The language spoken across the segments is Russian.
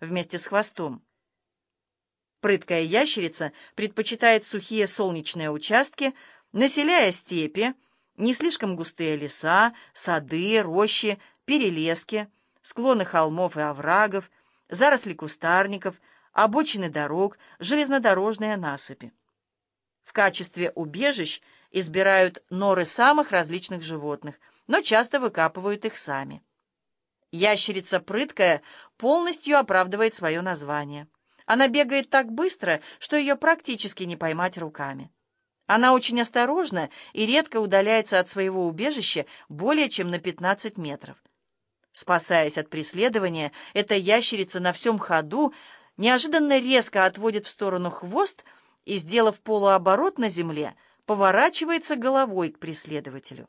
вместе с хвостом. Прыткая ящерица предпочитает сухие солнечные участки, населяя степи, не слишком густые леса, сады, рощи, перелески, склоны холмов и оврагов, заросли кустарников, обочины дорог, железнодорожные насыпи. В качестве убежищ избирают норы самых различных животных, но часто выкапывают их сами. Ящерица прыткая полностью оправдывает свое название. Она бегает так быстро, что ее практически не поймать руками. Она очень осторожна и редко удаляется от своего убежища более чем на 15 метров. Спасаясь от преследования, эта ящерица на всем ходу неожиданно резко отводит в сторону хвост и, сделав полуоборот на земле, поворачивается головой к преследователю.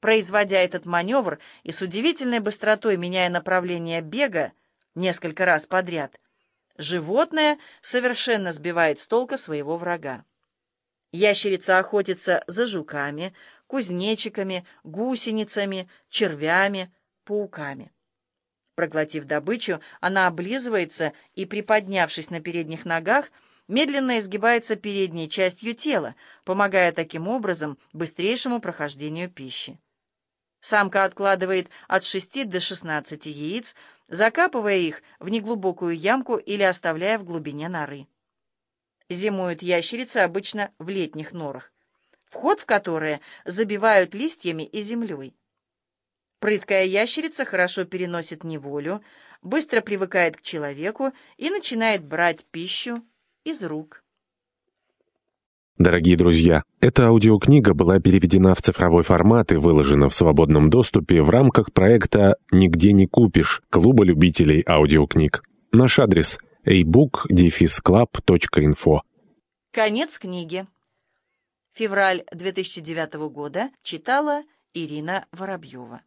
Производя этот маневр и с удивительной быстротой меняя направление бега несколько раз подряд, животное совершенно сбивает с толка своего врага. Ящерица охотится за жуками, кузнечиками, гусеницами, червями, пауками. Проглотив добычу, она облизывается и, приподнявшись на передних ногах, медленно изгибается передней частью тела, помогая таким образом быстрейшему прохождению пищи. Самка откладывает от 6 до 16 яиц, закапывая их в неглубокую ямку или оставляя в глубине норы. Зимуют ящерицы обычно в летних норах, вход в которые забивают листьями и землей. Прыткая ящерица хорошо переносит неволю, быстро привыкает к человеку и начинает брать пищу из рук. Дорогие друзья, эта аудиокнига была переведена в цифровой формат и выложена в свободном доступе в рамках проекта «Нигде не купишь» Клуба любителей аудиокниг. Наш адрес – ebook-club.info. Конец книги. Февраль 2009 года читала Ирина Воробьева.